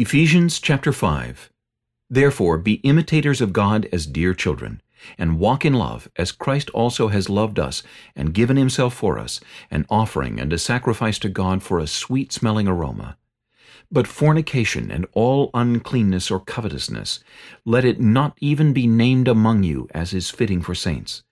Ephesians chapter 5 Therefore be imitators of God as dear children, and walk in love, as Christ also has loved us, and given himself for us, an offering and a sacrifice to God for a sweet-smelling aroma. But fornication and all uncleanness or covetousness, let it not even be named among you as is fitting for saints.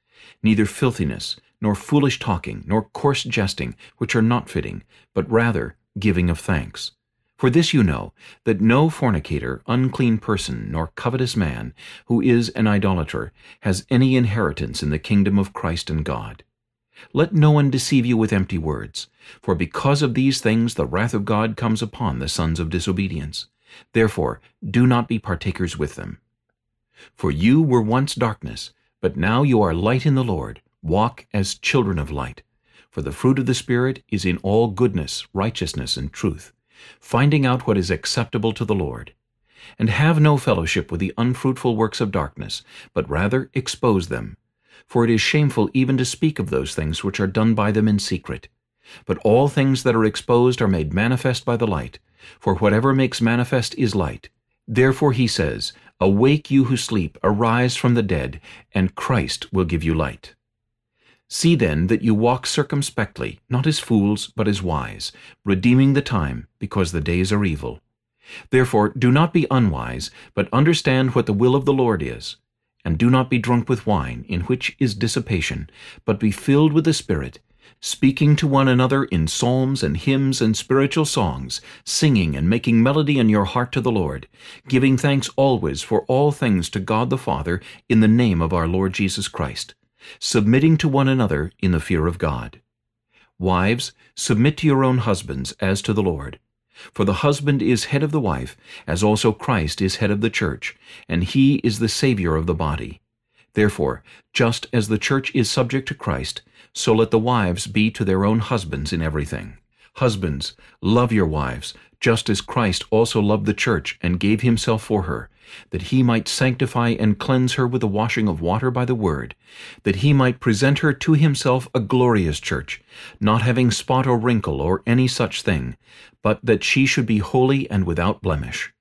Neither filthiness, nor foolish talking, nor coarse jesting, which are not fitting, but rather giving of thanks. For this you know, that no fornicator, unclean person, nor covetous man, who is an idolater, has any inheritance in the kingdom of Christ and God. Let no one deceive you with empty words, for because of these things the wrath of God comes upon the sons of disobedience. Therefore do not be partakers with them. For you were once darkness, but now you are light in the Lord. Walk as children of light. For the fruit of the Spirit is in all goodness, righteousness, and truth finding out what is acceptable to the Lord. And have no fellowship with the unfruitful works of darkness, but rather expose them. For it is shameful even to speak of those things which are done by them in secret. But all things that are exposed are made manifest by the light, for whatever makes manifest is light. Therefore he says, Awake you who sleep, arise from the dead, and Christ will give you light. See then that you walk circumspectly, not as fools, but as wise, redeeming the time, because the days are evil. Therefore do not be unwise, but understand what the will of the Lord is. And do not be drunk with wine, in which is dissipation, but be filled with the Spirit, speaking to one another in psalms and hymns and spiritual songs, singing and making melody in your heart to the Lord, giving thanks always for all things to God the Father in the name of our Lord Jesus Christ submitting to one another in the fear of God. Wives, submit to your own husbands as to the Lord. For the husband is head of the wife, as also Christ is head of the church, and he is the Savior of the body. Therefore, just as the church is subject to Christ, so let the wives be to their own husbands in everything. Husbands, love your wives, just as Christ also loved the church and gave himself for her, that he might sanctify and cleanse her with the washing of water by the word, that he might present her to himself a glorious church, not having spot or wrinkle or any such thing, but that she should be holy and without blemish.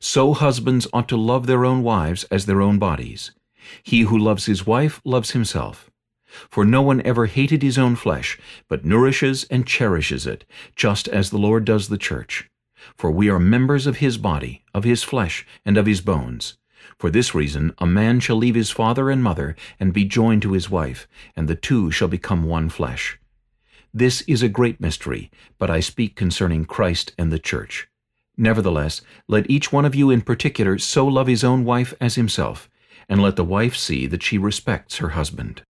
So husbands ought to love their own wives as their own bodies. He who loves his wife loves himself. For no one ever hated his own flesh, but nourishes and cherishes it, just as the Lord does the church. For we are members of his body, of his flesh, and of his bones. For this reason a man shall leave his father and mother, and be joined to his wife, and the two shall become one flesh. This is a great mystery, but I speak concerning Christ and the church. Nevertheless, let each one of you in particular so love his own wife as himself, and let the wife see that she respects her husband.